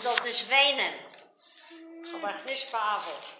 sollt nicht weinen. Aber nicht bearbeitet.